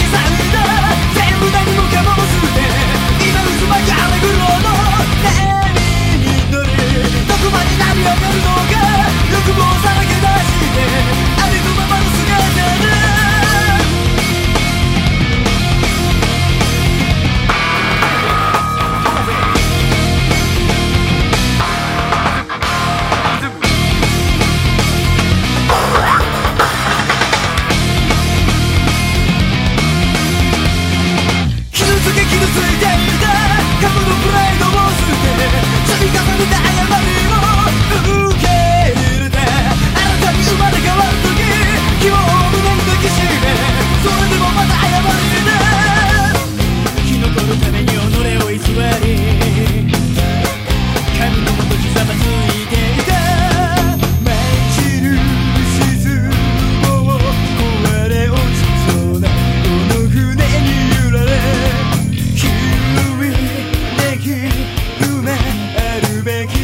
Cause I'm big